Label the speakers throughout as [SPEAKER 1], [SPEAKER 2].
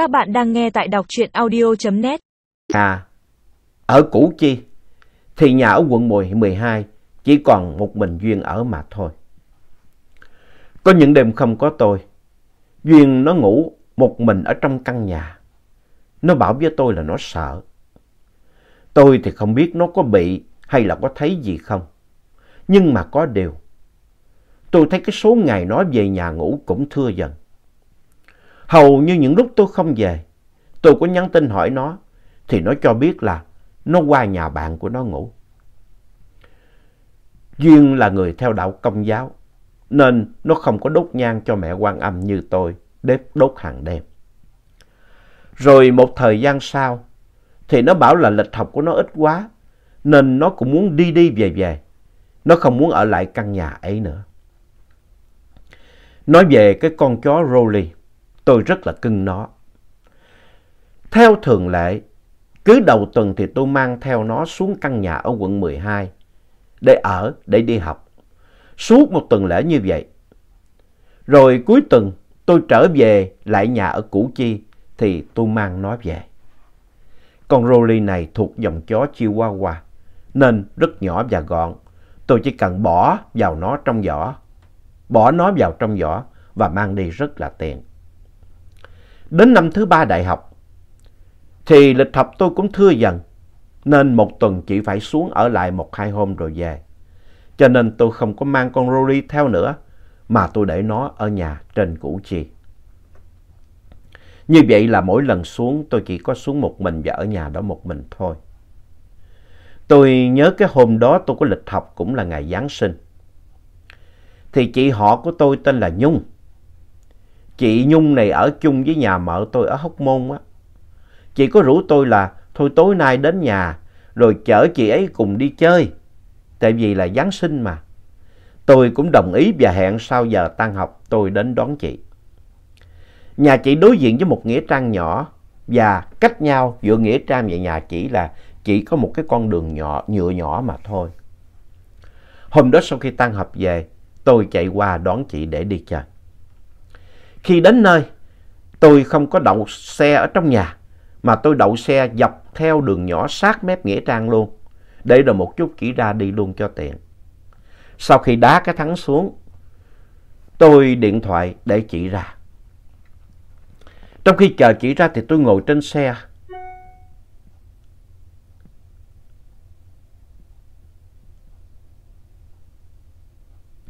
[SPEAKER 1] Các bạn đang nghe tại đọc truyện audio.net.
[SPEAKER 2] À, ở Củ Chi thì nhà ở quận 12 chỉ còn một mình Duyên ở mà thôi. Có những đêm không có tôi, Duyên nó ngủ một mình ở trong căn nhà. Nó bảo với tôi là nó sợ. Tôi thì không biết nó có bị hay là có thấy gì không. Nhưng mà có điều. Tôi thấy cái số ngày nó về nhà ngủ cũng thưa dần. Hầu như những lúc tôi không về, tôi có nhắn tin hỏi nó, thì nó cho biết là nó qua nhà bạn của nó ngủ. Duyên là người theo đạo công giáo, nên nó không có đốt nhang cho mẹ quan âm như tôi, đếp đốt hàng đêm. Rồi một thời gian sau, thì nó bảo là lịch học của nó ít quá, nên nó cũng muốn đi đi về về. Nó không muốn ở lại căn nhà ấy nữa. Nói về cái con chó Rolly, tôi rất là cưng nó. Theo thường lệ, cứ đầu tuần thì tôi mang theo nó xuống căn nhà ở quận 12 để ở, để đi học. Suốt một tuần lễ như vậy. Rồi cuối tuần tôi trở về lại nhà ở Củ Chi thì tôi mang nó về. Con Rolly này thuộc dòng chó Chihuahua nên rất nhỏ và gọn. Tôi chỉ cần bỏ vào nó trong giỏ, bỏ nó vào trong giỏ và mang đi rất là tiện. Đến năm thứ ba đại học, thì lịch học tôi cũng thưa dần, nên một tuần chỉ phải xuống ở lại một hai hôm rồi về. Cho nên tôi không có mang con Rory theo nữa, mà tôi để nó ở nhà trên Củ Chi. Như vậy là mỗi lần xuống, tôi chỉ có xuống một mình và ở nhà đó một mình thôi. Tôi nhớ cái hôm đó tôi có lịch học cũng là ngày Giáng sinh. Thì chị họ của tôi tên là Nhung. Chị Nhung này ở chung với nhà mợ tôi ở Hóc Môn á. Chị có rủ tôi là thôi tối nay đến nhà rồi chở chị ấy cùng đi chơi. Tại vì là Giáng sinh mà. Tôi cũng đồng ý và hẹn sau giờ tan học tôi đến đón chị. Nhà chị đối diện với một nghĩa trang nhỏ và cách nhau giữa nghĩa trang và nhà chị là chỉ có một cái con đường nhỏ, nhựa nhỏ mà thôi. Hôm đó sau khi tan học về, tôi chạy qua đón chị để đi chơi. Khi đến nơi, tôi không có đậu xe ở trong nhà, mà tôi đậu xe dọc theo đường nhỏ sát mép nghĩa trang luôn, để rồi một chút chỉ ra đi luôn cho tiện. Sau khi đá cái thắng xuống, tôi điện thoại để chị ra. Trong khi chờ chị ra thì tôi ngồi trên xe.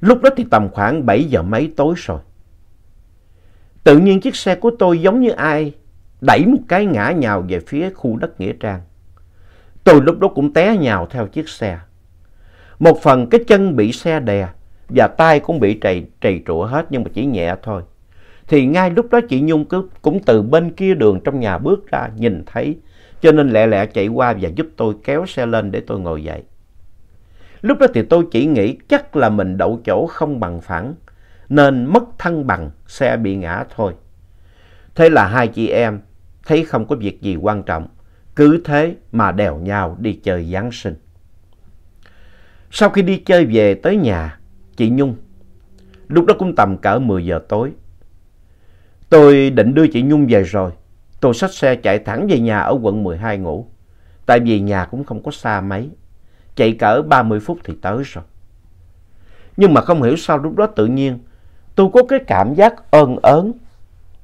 [SPEAKER 2] Lúc đó thì tầm khoảng 7 giờ mấy tối rồi. Tự nhiên chiếc xe của tôi giống như ai đẩy một cái ngã nhào về phía khu đất Nghĩa Trang. Tôi lúc đó cũng té nhào theo chiếc xe. Một phần cái chân bị xe đè và tay cũng bị trầy, trầy trụa hết nhưng mà chỉ nhẹ thôi. Thì ngay lúc đó chị Nhung cứ, cũng từ bên kia đường trong nhà bước ra nhìn thấy cho nên lẹ lẹ chạy qua và giúp tôi kéo xe lên để tôi ngồi dậy. Lúc đó thì tôi chỉ nghĩ chắc là mình đậu chỗ không bằng phẳng nên mất thăng bằng xe bị ngã thôi. Thế là hai chị em thấy không có việc gì quan trọng, cứ thế mà đèo nhau đi chơi Giáng sinh. Sau khi đi chơi về tới nhà, chị Nhung, lúc đó cũng tầm cỡ 10 giờ tối. Tôi định đưa chị Nhung về rồi, tôi xách xe chạy thẳng về nhà ở quận 12 ngủ. Tại vì nhà cũng không có xa mấy, chạy cỡ 30 phút thì tới rồi. Nhưng mà không hiểu sao lúc đó tự nhiên tôi có cái cảm giác ơn ớn,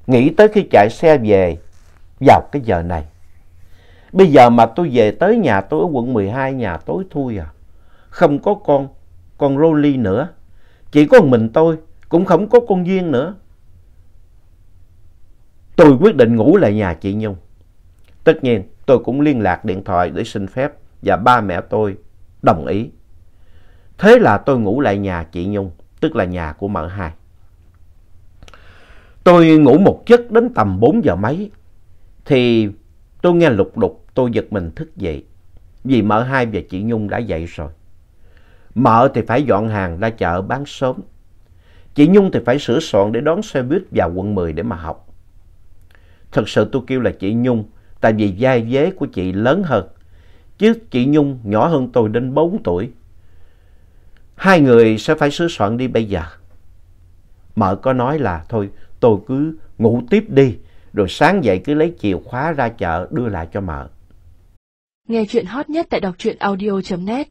[SPEAKER 2] nghĩ tới khi chạy xe về vào cái giờ này. Bây giờ mà tôi về tới nhà tôi ở quận 12 nhà tối thui à. Không có con, con Rolly nữa. Chỉ có mình tôi, cũng không có con Duyên nữa. Tôi quyết định ngủ lại nhà chị Nhung. Tất nhiên, tôi cũng liên lạc điện thoại để xin phép và ba mẹ tôi đồng ý. Thế là tôi ngủ lại nhà chị Nhung, tức là nhà của mợ hai. Tôi ngủ một giấc đến tầm 4 giờ mấy, thì tôi nghe lục đục, tôi giật mình thức dậy. Vì mợ hai và chị Nhung đã dậy rồi. Mợ thì phải dọn hàng ra chợ bán sớm. Chị Nhung thì phải sửa soạn để đón xe buýt vào quận 10 để mà học. Thật sự tôi kêu là chị Nhung, tại vì vai vế của chị lớn hơn. Chứ chị Nhung nhỏ hơn tôi đến 4 tuổi. Hai người sẽ phải sửa soạn đi bây giờ. Mợ có nói là thôi tôi cứ ngủ tiếp đi, rồi sáng dậy cứ lấy chìa khóa ra chợ đưa lại cho mợ.
[SPEAKER 1] Nghe chuyện hot nhất tại đọc truyện audio.net